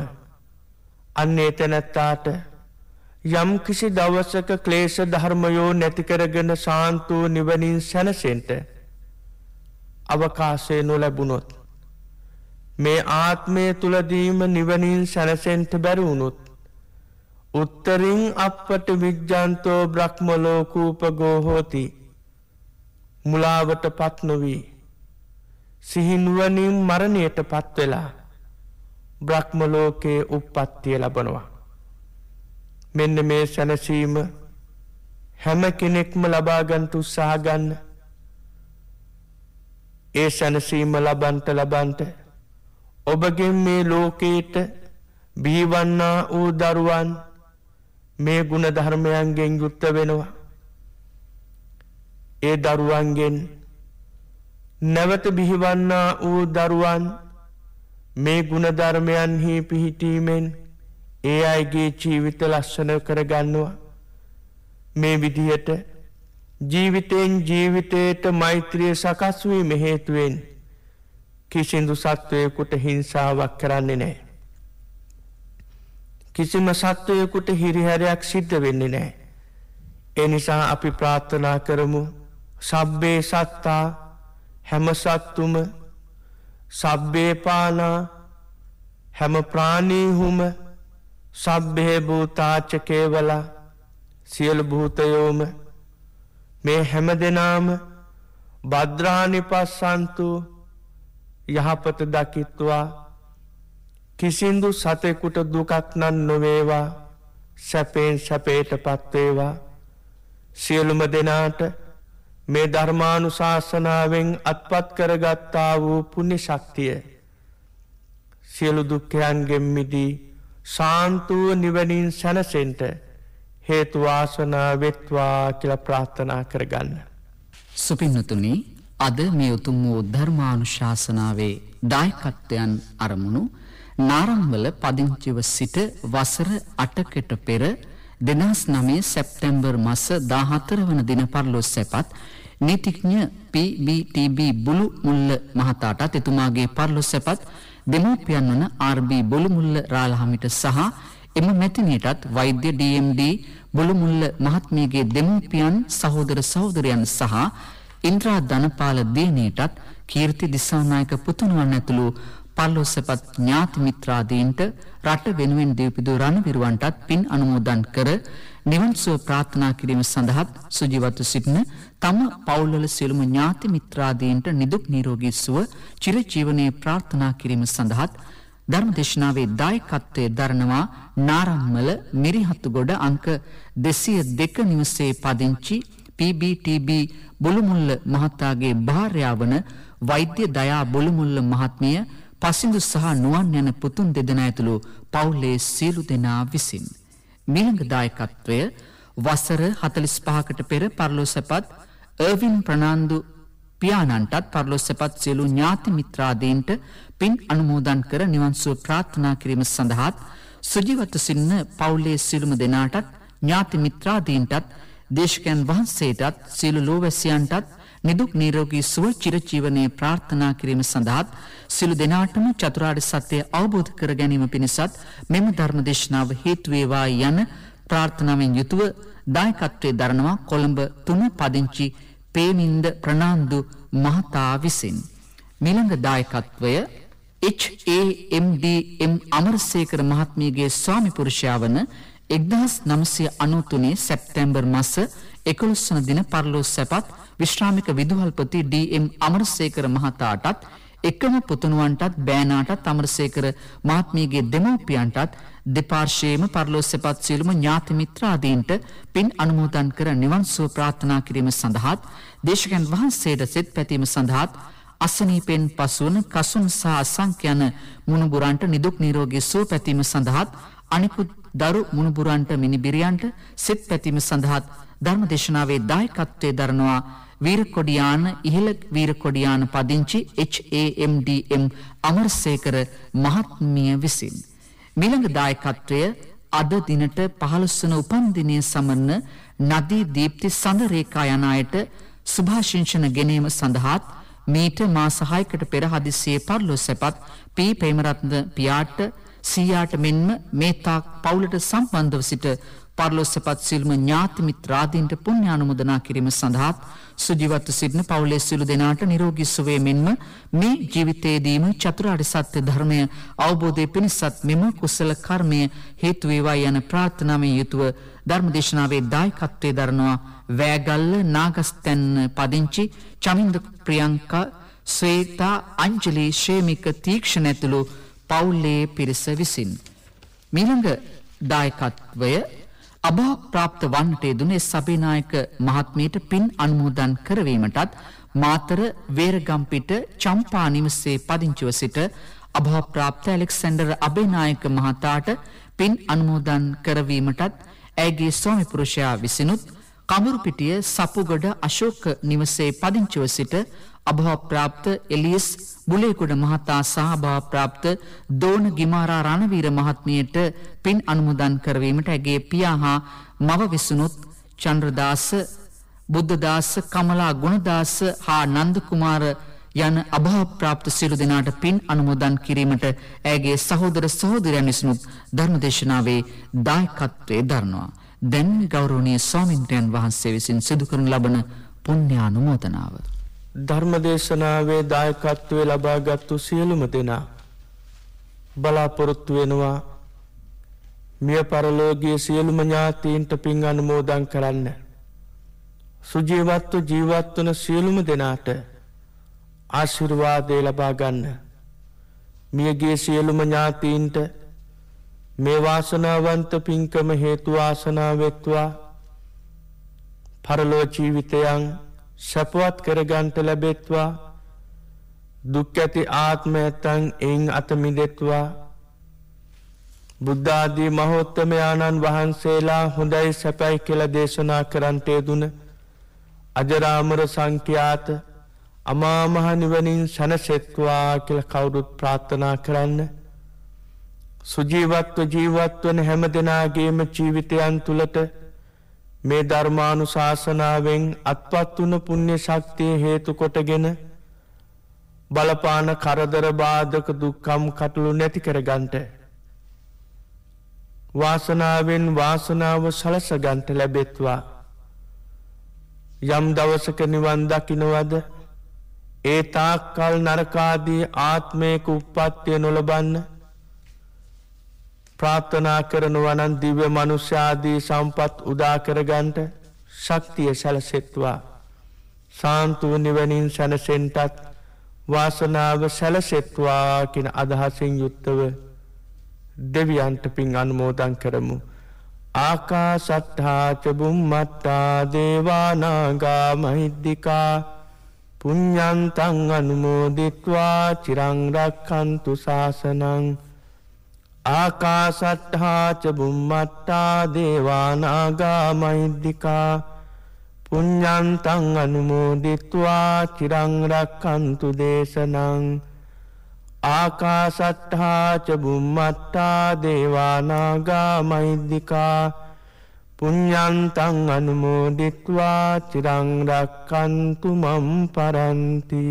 අන්න එතැනැත්තාට යම් කිසි දවසක ක්ලේෂ ධර්මයෝ නැතිකරගෙන සාන්තුූ නිවනින් සැනසෙන්ට අවකාශය නොලැබුණොත් මේ ආත්මය තුළදීම නිවනින් සැනසෙන්ට බැරවුණුත් උත්තරින් අපට විජ්ජන්තෝ බ්‍රහ්මලෝකූපගෝහෝති මුලාවට පත් නොවී සිහිනුවනින් මරණයට පත්වෙලා බ්‍රහ්මලෝකයේ උප්පත්තිය ලබනවා. මෙන්න මේ සැනසීම හැම කෙනෙක්ම ලබාගන්ට උත්සාහගන්න ඒ සැනසීම ලබන්ට ලබන්ට ඔබගෙන් මේ ලෝකයට බීවන්නා වූ දරුවන් මේ ගුණ ධර්මයන්ගෙන් යුත්ත වෙනවා. ඒ දරුවන්ගෙන් නැවත බිහිවන්නා වූ දරුවන් මේ ගුණධර්මයන්හි පිහිටීමෙන් ඒ අයගේ ජීවිත ලස්සන කරගන්නවා මේ විදිහට ජීවිතයෙන් ජීවිතයට මෛත්‍රිය සකස් වී මෙහේතුවෙන් කිසිදු සත්වයකුට හිංසාවක් කරන්නේ නෑ. කිසිම සත්වයකුට හිරිහැරයක් සිද්ධ වෙන්නේ නෑ. එනිසා අපි ප්‍රාර්ථනා කරමු සබ්බේ සත්තා හැම සත්තුම සබ්බේපානා හැම ප්‍රාණීහුම සබ්බේ භූතාචකේවල සියලු භූතයෝම. මේ හැම දෙනාම බද්‍රාණි පස්සන්තු යහපත දකිත්වා. කිසින්දු සතෙකුට දුකක්නන් නොවේවා. සැපෙන් සැපේට පත්වේවා සියලුම දෙනාට මේ ධර්මානු ශාසනාවෙන් අත්පත් කරගත්තා වූ පුුණ්‍ය ශක්තිය සියලු දුක්ඛයන්ගෙන්මිදී ශාන්තුව නිවනින් සැනසෙන්ට හේතුවාසනා වෙත්වා කියල ප්‍රාර්ථනා කරගන්න. සුපින්නතුනි අද මේ උතුම් වූ ධර්මානු ශාසනාවේ දායකත්වයන් අරමුණු නාරම්වල පදිංචිව සිට වසර අටකට පෙර දෙදස් නමේ සැප්තැම්බර් මස දාහතර වන දින පරලොස් සැපත් නීතිඥ PBTB බුලු මුල්ල මහතාටත් එතුමාගේ පරලොස් සැපත් දෙමෝපියන් වන RB බොළුමුල්ල රාලහමිට සහ එම මැතිනියටත් වෛද්‍ය DMD බොළුමුල්ල මහත්මියගේ දෙමෝපියන් සහෝදර සහෝදරයන් සහ ඉන්ද්‍රා ධනපාල දියණියටත් කීර්ති දිසානායක පුතුණුවන් ඇතුළු පල්ලොස්සපත් ඥාති මිත්‍රාදීන්ට රට වෙනුවෙන් දෙව්පිදු රණවිරුවන්ටත් පින් අනුමෝදන් කර නිවන් සුව ප්‍රාර්ථනා කිරීම සඳහාත් සුජීවත්ව සිටින තම පවුල්වල සියලුම ඥාති මිත්‍රාදීන්ට නිදුක් නිරෝගී සුව චිරජීවනයේ ප්‍රාර්ථනා කිරීම සඳහාත් ධර්මදේශනාවේ දායකත්වයේ දරනවා නාරම්මල මිරිහත්තුගොඩ අංක 202 නිවසේ පදිංචි PBTB බුලුමුල්ල මහතාගේ භාර්යාව වන වෛද්‍ය දයා බුලුමුල්ල මහත්මිය පසිඳු සහ නුවන් යන පුතුන් දෙදෙනා ඇතුළු පවුලේ සියලු දෙනා විසින්. මිළඟ දායකත්වය වසර 45කට පෙර පරලෝසපත් අර්වින් ප්‍රනාන්දු පියාණන්ටත් පරලොස්සපත් සියලු ඥාති මිත්‍රාදීන්ට පින් අනුමෝදන් කර නිවන් සුව ප්‍රාර්ථනා කිරීම සඳහාත් සුජීවත්ව සින්න පවුලේ සියලුම දෙනාටත් ඥාති මිත්‍රාදීන්ටත් දේශකයන් වහන්සේටත් සියලු ලෝවැසියන්ටත් නිදුක් නිරෝගී සුව චිරජීවනයේ ප්‍රාර්ථනා කිරීම සඳහාත් සියලු දෙනාටම චතුරාර්ය සත්‍ය අවබෝධ කර ගැනීම පිණිසත් මෙම ධර්ම දේශනාව හේතු වේවා යන ප්‍රාර්ථනාවෙන් යුතුව දායකත්වයේ දරනවා කොළඹ තුන පදිංචි පේමින්ද ප්‍රනාන්දු මහතා විසින්. මිළඟ දායකත්වය HAMDM අමරසේකර මහත්මියගේ ස්වාමි පුරුෂයා වන එක්දහස් නමසය අනුතුනේ සැප්තැම්බර් මස එකොළොස්වන දින පරලෝ සැපත් විශ්‍රාමික විදුහල්පති ඩම් අමරසේකර මහතාටත් එකම පුතුණුවන්ටත් බෑනාටත් අමරසේකර මහත්මියගේ දෙමව්පියන්ටත් දෙපාර්ශයේම පරලෝ සැපත් සියලුම ඥාති මිත්‍රාදීන්ට පින් අනුමෝදන් කර නිවන් සුව ප්‍රාර්ථනා කිරීම සඳහාත් දේශකයන් වහන්සේට සෙත් පැතීම සඳහාත් අසනීපෙන් පසුවන කසුන් සහ අසංඛ්‍ය යන මුණුබුරන්ට නිදුක් නිරෝගී සුව පැතීම සඳහාත් අනිකුත් දරු මුණුබුරන්ට මිනිබිරියන්ට සෙත් පැතීම සඳහාත් ධර්ම දේශනාවේ දායකත්වයේ දරනවා වීරකොඩියාන ඉහළ වීරකොඩියාන පදිංචි HAMDM අමරසේකර මහත්මිය විසින්. මිළඟ දායකත්වය අද දිනට පහළොස්වන උපන්දිනය සමන්න නදී දීප්ති සඳරේකා යන අයට සුභාශිංෂණ ගෙනීම සඳහාත් මීට මාස 6කට පෙර හදිසියේ පර්ලෝ සැපත් පී ප්‍රේමරත්න පියාට සීයාට මෙන්ම මේ තාක් පවුලට සම්බන්ධව සිට පරලොස්සපත් සිල්ම ඥාති මිත්‍රාදීන්ට පුණ්‍යානුමෝදනා කිරීම සඳහාත් සුජීවත්ව සිටින පවුලේ සිළු දෙනාට නිරෝගී සුවය මෙන්ම මේ ජීවිතයේදීම චතුරාර්ය සත්‍ය ධර්මය අවබෝධය පිණිසත් මෙම කුසල කර්මය හේතු වේවා යන ප්‍රාර්ථනාවෙන් යුතුව ධර්මදේශනාවේ දායකත්වයේ දරනවා වෑගල්ල නාගස්තැන්න පදිංචි චමින්ද ප්‍රියංකා ස්වේතා අංජලි ශේමික තීක්ෂණ ඇතුළු පවුල්ලේ පිරිස විසින්. මීළඟ දායකත්වය අභාප්‍රාප්ත වන්නට යෙදුනේ සබේනායක මහත්මියට පින් අනුමෝදන් කරවීමටත් මාතර වේරගම්පිට චම්පා නිවසේ පදිංචිව සිට අභාප්‍රාප්ත ඇලෙක්සැන්ඩර් අබේනායක මහතාට පින් අනුමෝදන් කරවීමටත් ඇගේ ස්වාමි පුරුෂයා විසිනුත් කමුරුපිටිය සපුගොඩ අශෝක නිවසේ පදිංචිව සිට අභාප්‍රාප්ත එලියස් බුලේකුඩ මහතා සහ අභාප්‍රාප්ත දෝන ගිමාරා රණවීර මහත්මියට පින් අනුමෝදන් කරවීමට ඇගේ පියා හා මව විසුණුත් චන්ද්‍රදාස බුද්ධදාස කමලා ගුණදාස හා නන්ද කුමාර යන අභාප්‍රාප්ත සියලු දෙනාට පින් අනුමෝදන් කිරීමට ඇගේ සහෝදර සහෝදරයන් විසිනුත් ධර්මදේශනාවේ දායකත්වයේ දරනවා. දැන් ගෞරවනීය ස්වාමින්ද්‍රයන් වහන්සේ විසින් සිදු කරන ලබන පුණ්‍යානුමෝදනාව ධර්මදේශනාවේ දායකත්වය ලබාගත්තු සියලුම දෙනා බලාපොරොත්තු වෙනවා මිය පරලෝකයේ සියලුම ඥාතීන්ට පින් අනුමෝදන් කරන්න. සුජීවත්ව ජීවත් වන සියලුම දෙනාට ආශිර්වාදය ලබා ගන්න. මියගේ සියලුම ඥාතීන්ට මේ වාසනාවන්ත පින්කම හේතු වාසනා වෙත්වා. පරලෝ ජීවිතයන් සැපවත් කරගන්ට ලැබෙත්වා. දුක් ඇති ආත්ම ඇත්තන් එයින් අතමිදෙත්වා බුද්ධාදී මහෝත්තමයාණන් වහන්සේලා හොඳයි සැපැයි කියල දේශනා කරන්ටේ දුන අජරාමර සංඛ්‍යාත අමාමහනිවනින් සැනසෙත්වා කියල කවුරුත් ප්‍රාර්ථනා කරන්න සුජීවත්ව ජීවත්වන හැම දෙනාගේම ජීවිතයන් තුළට මේ ධර්මානු ශාසනාවෙන් අත්පත් වන පුුණ්‍ය ශක්තිය හේතු කොටගෙන බලපාන කරදර බාධක දුක්කම් කටළු නැති කරගන්ට. වාසනාවෙන් වාසනාව සලස ගන්ට ලැබෙත්වා. යම් දවසක නිවන් දකිනවද ඒ තාක්කල් නරකාදී ආත්මයක උප්පත්තිය නොලබන්න ප්‍රාර්ථනා කරන වනන් දිව්‍ය මනුෂ්‍යාදී සම්පත් උදාකරගන්ට ශක්තිය සැලසෙත්වා. සාන්තුව නිවනින් සැනසෙන්ටත් වාසනාව සැලසෙත්වා කෙන අදහසින් යුත්තව දෙවියන්ට පින් අනුමෝදන් කරමු. ආකා සට්හාචබුම් මට්ටා දේවානාගා මහිද්දිකා පුඤ්ඥන්තං අනුමෝදිත්වා චිරංරක්කන්තු ශාසනං ආකාසට්හාච බුම්මට්ටා දේවානාගා මෛද්දිිකා පුඤ්ඥන්තං අනුමෝදිත්වා චිරංරක්කන්තු දේශනං ආකාසට්හාච බුම්මට්ටා දේවානාගා මෛද්දිිකා පුඤ්ඥන්තං අනුමෝදිත්වා චිරංරක්කන්තු මම් පරන්ති.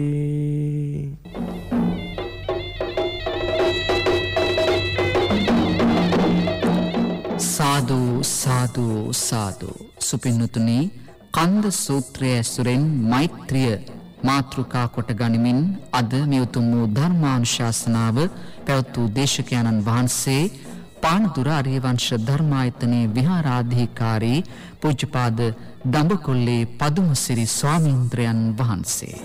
සාදු සාදු. සාදු සුපින්නතුනි කන්ද සූත්‍රය ඇසුරෙන් මෛත්‍රිය මාතෘකා කොට ගනිමින් අද මේ උතුම් වූ ධර්මානුශාසනාව පැවැත් වූ දේශකයන්න් වහන්සේ පානදුර අරියවංශ ධර්මායතනයේ විහාරාධිකාරී පූජ්‍යපාද දඹකොල්ලේ පදුමසිරි ස්වාමීන්ද්‍රයන් වහන්සේ.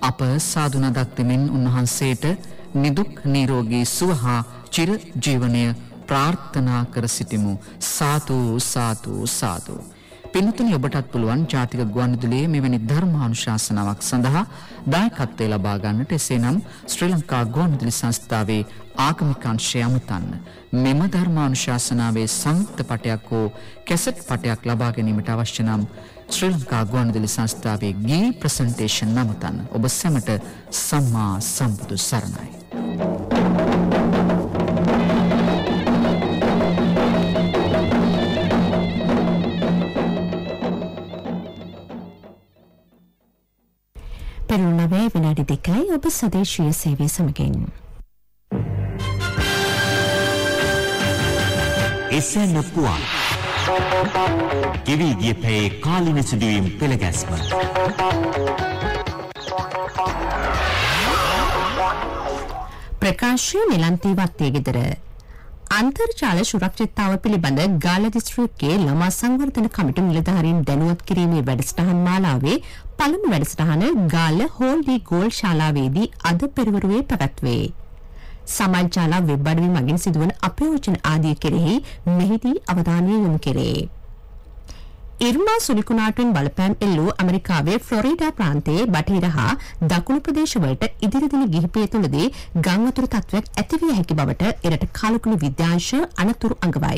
අප සාදුනදක් දෙමින් උන්වහන්සේට නිදුක් නිරෝගී සුව හා චිර ජීවනය ප්‍රාර්ථනා කර සිටිමු. සාතු සාතු සාතු පින්තුනි ඔබටත් පුළුවන් ජාතික ගුවන්විදුලියේ මෙවැනි ධර්මානුශාසනාවක් සඳහා දායකත්වය ලබා ගන්නට. එසේනම් ශ්‍රී ලංකා ගුවන්විදුලි සංස්ථාවේ ආගමික අංශය අමතන්න. මෙම ධර්මානුශාසනාවේ සංයුක්ත පටයක් හෝ කැසට් පටයක් ලබා ගැනීමට අවශ්‍ය නම් ශ්‍රී ලංකා ගුවන්විදුලි සංස්ථාවේ ගී ප්‍රසන්ටේෂන් නමතන්න. ඔබ සැමට සම්මා සම්බුදු සරණයි. දෙකයි ඔබ සදේශීය සේවය සමගින්. එසැන පුවන් ගෙවී ගිය පැයේ කාලින සිදුවීම් පෙළගැස්ම ප්‍රකාශය නිලන්තීවත්තේ ගෙදර. අන්තර්ජාල සුරක්ෂිතාව පිළිබඳ ගාල දිස්ත්‍රික්කයේ ළමා සංවර්ධන කමිටු නිලධාරීන් දැනුවත් කිරීමේ වැඩසටහන් මාලාවේ පළමු වැඩසටහන ගාල හෝල්ඩි ගෝල් ශාලාවේදී අද පෙරවරුවේ පැවැත්වේ. සමාජාලා වෙබ් අඩවි මගින් සිදුවන අපයෝජන ආදිය කෙරෙහි මෙහිදී අවධානය යොමු කෙරේ. ඉර්මා සුලිකුණාටුවෙන් බලපෑම් එල්ලූ ඇමරිකාවේ ෆ්ලොරිඩා ප්‍රාන්තයේ බටහිර හා දකුණු ප්‍රදේශවලට ඉදිරි දින ගිහිපිය තුළදී ගංවතුරු තත්ත්වයක් ඇතිවිය හැකි බවට එරට කාලකුණු විද්‍යාංශ අනතුරු අඟවයි.